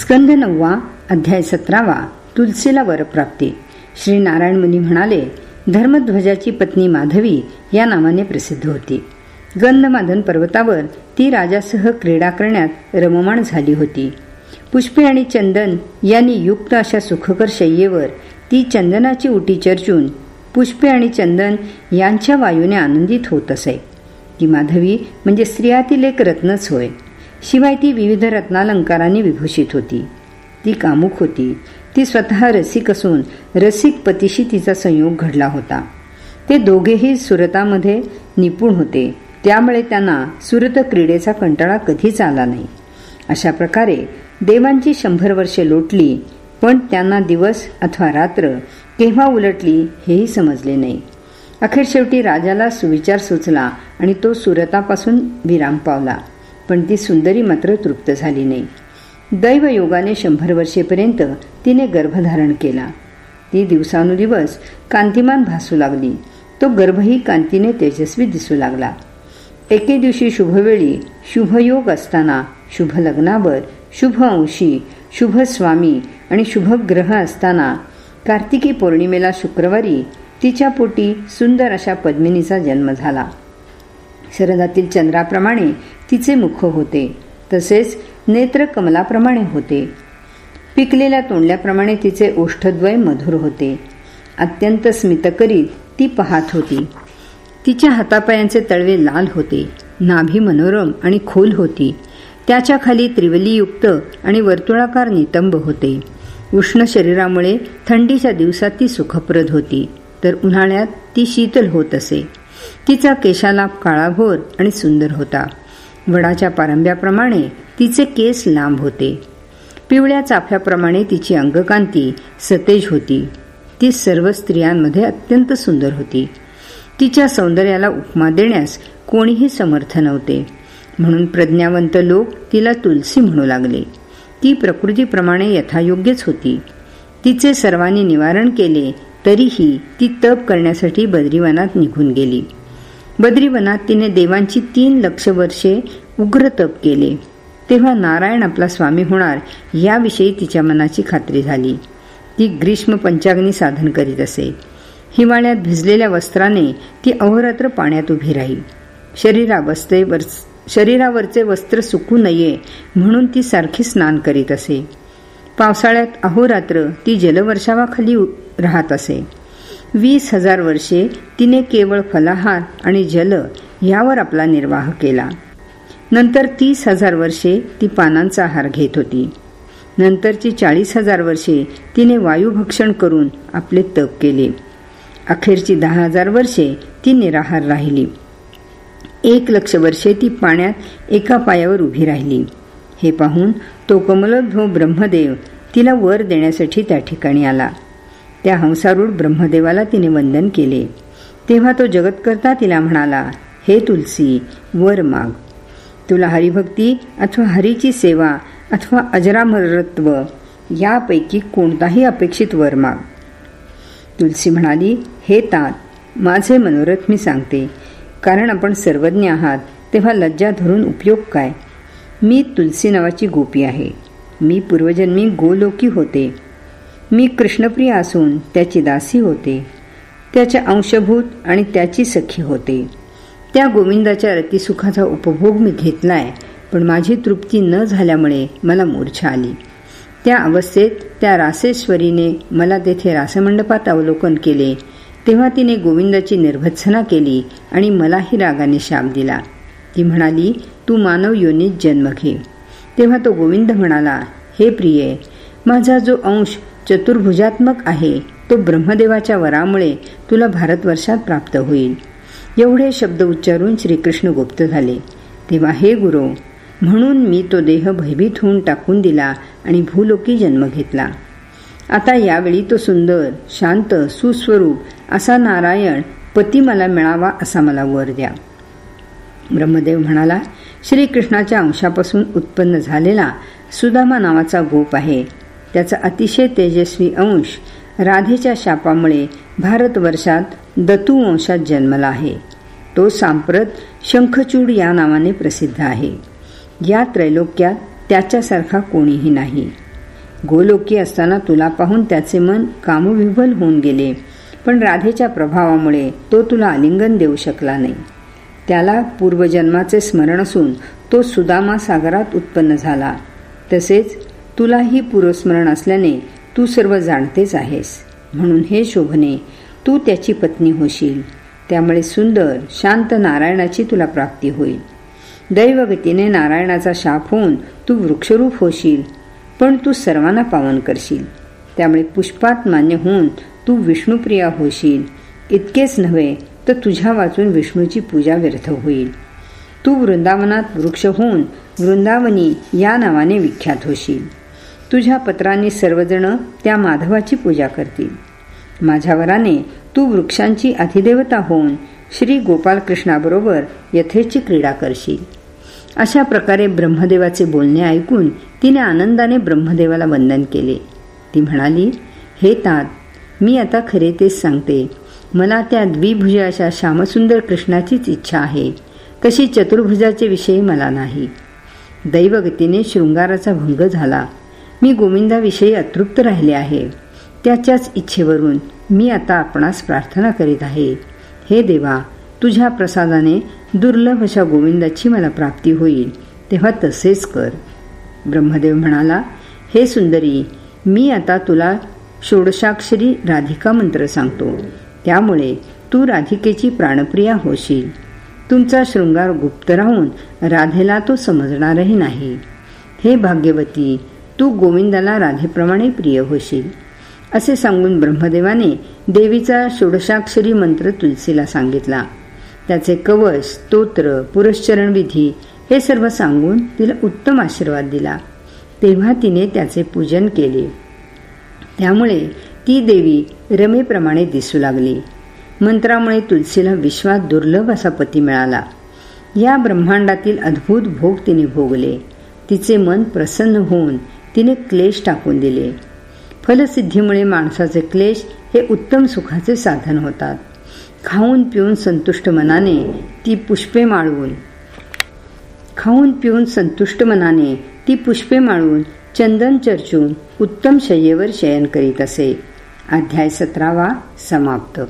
स्कंद नववा अध्याय सतरावा तुलसीला वरप्राप्ती श्री नारायण मुनी म्हणाले धर्मध्वजाची पत्नी माधवी या नावाने प्रसिद्ध होती. गंधमाधन पर्वतावर ती राजासह क्रीडा करण्यात रममाण झाली होती. पुष्पे आणि चंदन यांनी युक्त अशा सुखकर शय्येवर ती चंदनाची उटी चर्चून पुष्पे आणि चंदन यांच्या वायूने आनंदित होत असे. ती माधवी म्हणजे स्त्रियातील एक रत्नच होय. शिवाय ती विविध रत्नालंकारांनी विभूषित होती. ती कामुक होती. ती स्वतः रसिक असून रसिक पतीशी तिचा संयोग घडला होता. ते दोघेही सुरतामध्ये निपुण होते. त्यामुळे त्यांना सुरत क्रीडेचा कंटाळा कधीच आला नाही. अशा प्रकारे देवांची शंभर वर्षे लोटली पण त्यांना दिवस अथवा रात्र केव्हा उलटली हेही समजले नाही. अखेर शेवटी राजाला सुविचार सुचला आणि तो सुरतापासून विराम पावला. पण ती सुंदरी मात्र तृप्त झाली नाही. दैवयोगाने शंभर वर्षेपर्यंत तिने गर्भधारण केला. ती दिवसानुदिवस कांतिमान भासू लागली. तो गर्भही कांतीने तेजस्वी दिसू लागला. एके दिवशी शुभवेळी शुभयोग असताना शुभ लग्नावर शुभ अंशी शुभ स्वामी आणि शुभ ग्रह असताना कार्तिकी पौर्णिमेला शुक्रवारी तिच्या पोटी सुंदर अशा पद्मिनीचा जन्म झाला. शरदातील चंद्राप्रमाणे तिचे मुख होते. तसेच नेत्र कमलाप्रमाणे होते. पिकलेल्या तोंडल्याप्रमाणे तिचे ओष्ठद्वय मधुर होते. अत्यंत स्मित करीत ती पाहत होती. तिच्या हातापायांचे तळवे लाल होते. नाभी मनोरम आणि खोल होती. त्याच्याखाली त्रिवलीयुक्त आणि वर्तुळाकार नितंब होते. उष्ण शरीरामुळे थंडीच्या दिवसात ती सुखप्रद होती. तर उन्हाळ्यात ती शीतल होत असे. तिचा केशालाप काळाभोर आणि सुंदर होता. वडाच्या पारंब्याप्रमाणे तिचे केस लांब होते. पिवळ्या चाफ्याप्रमाणे तिची अंगकांती सतेज होती. ती सर्व स्त्रियांमध्ये अत्यंत सुंदर होती. तिच्या सौंदर्याला उपमा देण्यास कोणीही समर्थ नव्हते. म्हणून प्रज्ञावंत लोक तिला तुलसी म्हणू लागले. ती प्रकृतीप्रमाणे यथायोग्यच होती. तिचे सर्वांनी निवारण केले तरीही ती तप करण्यासाठी बद्रीवनात निघून गेली. बद्रीवनात तिने देवांची तीन लक्ष वर्षे उग्र तप केले. तेव्हा नारायण आपला स्वामी होणार याविषयी तिच्या मनाची खात्री झाली. ती ग्रीष्म पंचाग्नी साधन करीत असे. हिवाळ्यात भिजलेल्या वस्त्राने ती अहोरात्र पाण्यात उभी राही शरीरावस्थे शरीरावरचे वस्त्र सुकू नये म्हणून ती सारखी स्नान करीत असे. पावसाळ्यात अहोरात्र ती जलवर्षावाखाली राहत असे. वीस हजार वर्षे तिने केवळ फलाहार आणि जल यावर आपला निर्वाह केला. नंतर तीस हजार वर्षे ती पानांचा आहार घेत होती. नंतरची चाळीस हजार वर्षे तिने वायुभक्षण करून आपले तप केले. अखेरची दहा हजार वर्षे ती निराहार राहिली. एक लक्ष वर्षे ती पाण्यात एका पायावर उभी राहिली. हे पाहून तो कमलोद्भव ब्रह्मदेव तिला वर देण्यासाठी त्या ठिकाणी आला. त्या हंसारूढ ब्रह्मदेवाला तिने वंदन केले. तेव्हा तो जगतकर्ता तिला म्हणाला हे तुलसी वर माग. तुला हरिभक्ती अथवा हरीची सेवा अथवा अजरामरत्व यापैकी कोणताही अपेक्षित वर माग. तुलसी म्हणाली हे तात माझे मनोरथ मी सांगते. कारण आपण सर्वज्ञ आहात तेव्हा लज्जा धरून उपयोग काय? मी तुलसी नावाची गोपी आहे. मी पूर्वजन्मी गोलोकी होते. मी कृष्णप्रिय असून त्याची दासी होते. त्याच्या अंशभूत आणि त्याची सखी होते. त्या गोविंदाच्या रतीसुखाचा उपभोग मी घेतलाय पण माझी तृप्ती न झाल्यामुळे मला मूर्छा आली. त्या अवस्थेत त्या रासेश्वरीने मला तेथे रासमंडपात अवलोकन केले. तेव्हा तिने गोविंदाची निर्भत्सना केली आणि मलाही रागाने शाप दिला. ती म्हणाली तू मानव योनीत जन्म घे. तेव्हा तो गोविंद म्हणाला हे प्रिये माझा जो अंश चतुर्भुजात्मक आहे. तो ब्रह्मदेवाच्या वरामुळे तुला भारतवर्षात प्राप्त होईल. एवढे शब्द उच्चारून श्रीकृष्ण गुप्त झाले. तेव्हा हे गुरु म्हणून मी तो देह भयभीत होऊन टाकून दिला आणि भूलोकी जन्म घेतला. आता यावेळी तो सुंदर शांत सुस्वरूप असा नारायण पती मला मिळावा असा मला वर द्या. ब्रह्मदेव म्हणाला श्रीकृष्णाच्या अंशापासून उत्पन्न झालेला सुदामा नावाचा गोप आहे. त्याचा अतिशय तेजस्वी अंश राधेच्या शापामुळे भारतवर्षात दतू वंशात जन्मला आहे. तो सांप्रत शंखचूड या नावाने प्रसिद्ध आहे. या त्रैलोक्यात त्याच्यासारखा कोणीही नाही. गोलोकी असताना तुला पाहून त्याचे मन कामविभल होऊन गेले पण राधेच्या प्रभावामुळे तो तुला आलिंगन देऊ शकला नाही. त्याला पूर्वजन्माचे स्मरण असून तो सुदामा सागरात उत्पन्न झाला. तसेच तुलाही पूर्वस्मरण असल्याने तू सर्व जाणतेच आहेस. म्हणून हे शोभने तू त्याची पत्नी होशील. त्यामुळे सुंदर शांत नारायणाची तुला प्राप्ती होईल. दैवगतीने नारायणाचा शाप होऊन तू वृक्षरूप होशील पण तू सर्वांना पावन करशील. त्यामुळे पुष्पात मान्य होऊन तू विष्णुप्रिया होशील. इतकेच नव्हे तर तुझ्या वाचून विष्णूची पूजा व्यर्थ होईल. तू वृंदावनात वृक्ष होऊन वृंदावनी या नावाने विख्यात होशील. तुझ्या पत्रांनी सर्वजण त्या माधवाची पूजा करतील. माझ्या वराने तू वृक्षांची अधिदेवता होऊन श्री गोपालकृष्णाबरोबर यथेची क्रीडा करशील. अशा प्रकारे ब्रह्मदेवाचे बोलणे ऐकून तिने आनंदाने ब्रह्मदेवाला वंदन केले. ती म्हणाली हे तात मी आता खरे तेच सांगते. मला त्या द्विभुज अशा श्यामसुंदर कृष्णाचीच इच्छा आहे. तशी चतुर्भुजाचे विषयी मला नाही. दैवगतीने शृंगाराचा भंग झाला. मी गोविंदाविषयी अतृप्त राहिले आहे. त्याच्याच इच्छेवरून मी आता आपणास प्रार्थना करीत आहे. हे देवा तुझ्या प्रसादाने दुर्लभ अशा गोविंदाची मला प्राप्ती होईल. तेव्हा तसेच कर. ब्रह्मदेव म्हणाला हे सुंदरी मी आता तुला षोडशाक्षरी राधिका मंत्र सांगतो. त्यामुळे तू राधिकेची प्राणप्रिया होशील. तुमचा शृंगार गुप्त राहून राधेला तो समजणारही नाही. हे भाग्यवती तू गोविंदाला राधेप्रमाणे प्रिय होशील. असे सांगून ब्रह्मदेवाने देवीचा षोडशाक्षरी मंत्र तुलसीला सांगितला. त्याचे कवच स्तोत्र पुरश्चरणविधी हे सर्व सांगून तिला उत्तम आशीर्वाद दिला. तेव्हा तिने त्याचे पूजन केले. त्यामुळे ती देवी रमेप्रमाणे दिसू लागली. मंत्रामुळे तुलसीला विश्वात दुर्लभ असा पती मिळाला. या ब्रह्मांडातील अद्भुत भोग तिने भोगले. तिचे मन प्रसन्न होऊन तिने क्लेश टाकून दिले. फलसिद्धीमुळे माणसाचे क्लेश हे उत्तम सुखाचे साधन होतात. खाऊन पिऊन संतुष्ट मनाने ती पुष्पे माळवून खाऊन पिऊन संतुष्ट मनाने ती पुष्पे माळून चंदन चर्चून उत्तम शय्येवर शयन करीत असे. अध्याय सतरावा समाप्त.